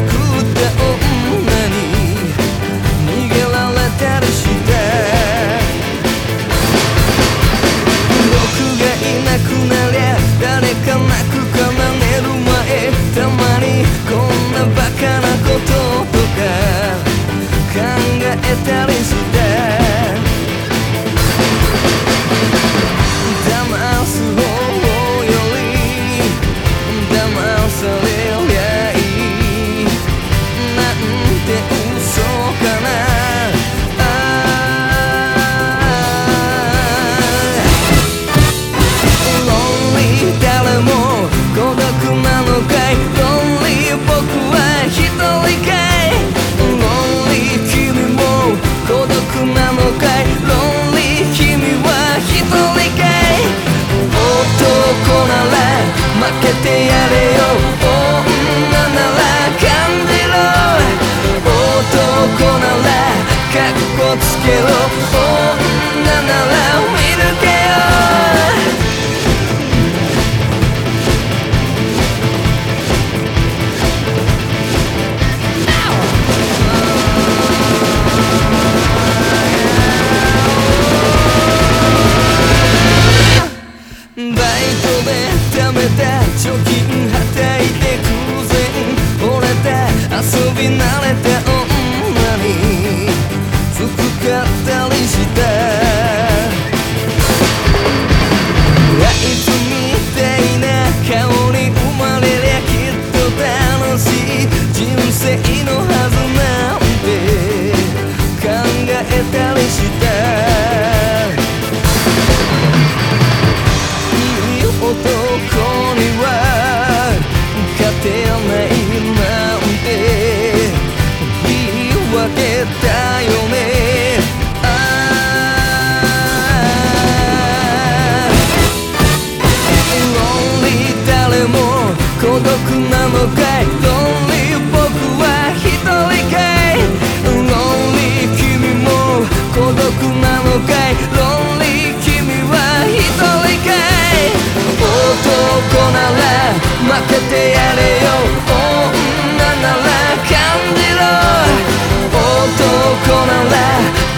cool. 貯金はたいて偶然惚れて遊び慣れて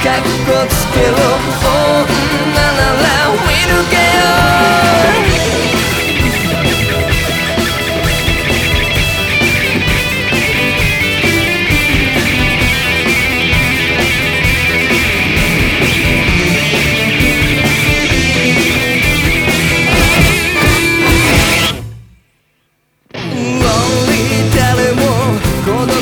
かっこつけろ。女なら見抜けよ誰も孤独